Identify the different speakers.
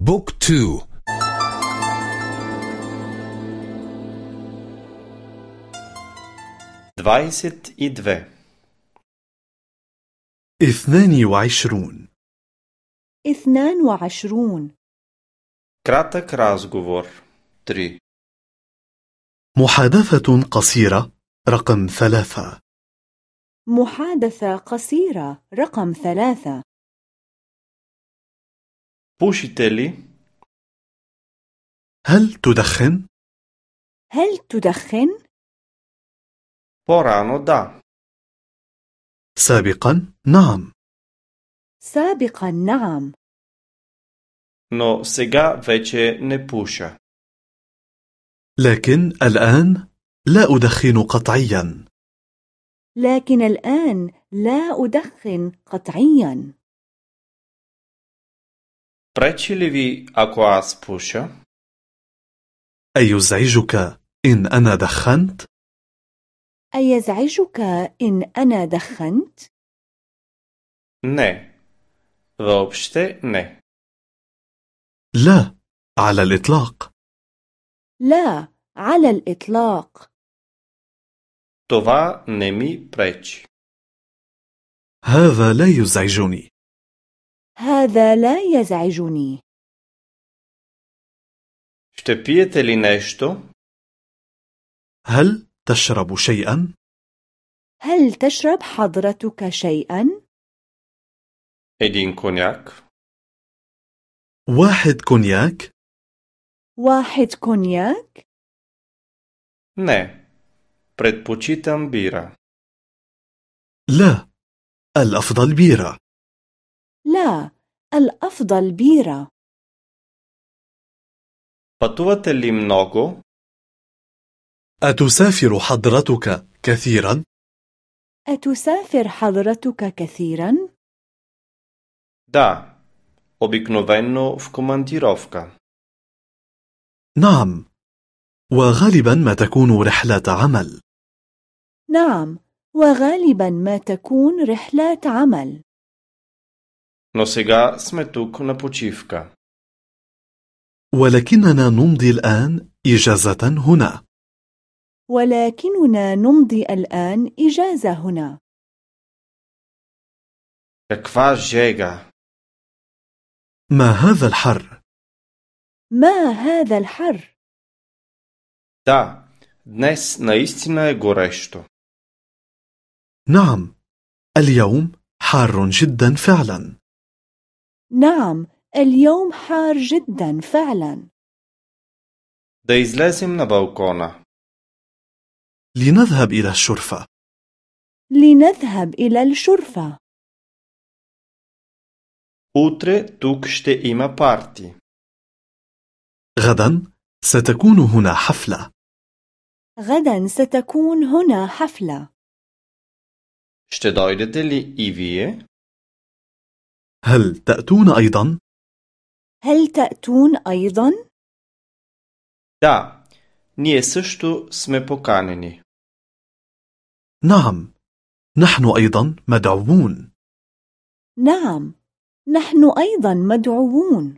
Speaker 1: Book two.
Speaker 2: двайсет и две
Speaker 3: اثنان وعشرون.
Speaker 4: اثنان وعشرون.
Speaker 2: Кратък разговор три.
Speaker 3: محادثة قصيرة رقم ثلاثة.
Speaker 4: محادثة قصيرة رقم ثلاثة.
Speaker 2: Пушите ли?
Speaker 3: هل تدخن؟
Speaker 4: هل تدخن؟
Speaker 2: По-рано да.
Speaker 3: سابقا نعم
Speaker 4: سابقا نعم
Speaker 2: Но сега вече не пуша.
Speaker 3: لكن الآن لا أدخن قطعيا
Speaker 4: لكن الآن لا أدخن قطعيا
Speaker 2: Пречи ли ви, ако аз пуша?
Speaker 3: أيزعجك إن أنا دخنت؟
Speaker 4: أيزعجك إن أنا دخنت؟
Speaker 2: Не. Въобще не.
Speaker 3: لا على الإطلاق
Speaker 4: لا على الإطلاق
Speaker 2: Това не ми пречи.
Speaker 3: هذا لا يزعجني
Speaker 4: هذا لا يزعجني
Speaker 2: Ще пиете ли нещо?
Speaker 3: هل تشرب شيئا؟
Speaker 4: هل تشرب حضرتك شيئا؟
Speaker 2: Един коняк?
Speaker 3: واحد كونياك؟
Speaker 4: واحد كونياك؟
Speaker 2: Не. Предпочитам бира.
Speaker 3: لا الأفضل بيرة
Speaker 4: لا الأفضل بيرة
Speaker 2: Пътувате ли много?
Speaker 3: أتسافر حضرتك كثيرا؟
Speaker 4: أتسافر حضرتك كثيرا؟
Speaker 2: Да. Обикновенно в командировка.
Speaker 3: نعم وغالبا ما تكون رحلة عمل
Speaker 4: نعم وغالبا ما تكون رحلات عمل
Speaker 2: Но сега сме тук на почивка.
Speaker 3: ولكننا نمضي الآن إجازة هنا
Speaker 4: ولكننا نمضي الآن إجازة هنا
Speaker 2: Каква жега!
Speaker 3: ما هذا الحر؟
Speaker 4: ما هذا الحر؟
Speaker 2: Да, днес наистина е горещо.
Speaker 3: نعم اليوم حار جدا فعلا
Speaker 4: نعم اليوم حار جدا فعلا
Speaker 2: Да излезем на балкона.
Speaker 3: لنذهب إلى الشرفة
Speaker 4: لنذهب إلى الشرفة
Speaker 2: Утре тук ще има парти.
Speaker 3: غدا ستكون هنا حفلة
Speaker 4: غدا ستكون هنا حفلة
Speaker 2: Ще дойдете ли и вие?
Speaker 3: هل تأتون أيضا؟
Speaker 4: هل تأتون أيضا؟
Speaker 2: Да, ние също сме поканени.
Speaker 3: نعم نحن أيضا مدعوون
Speaker 4: نعم نحن أيضا مدعوون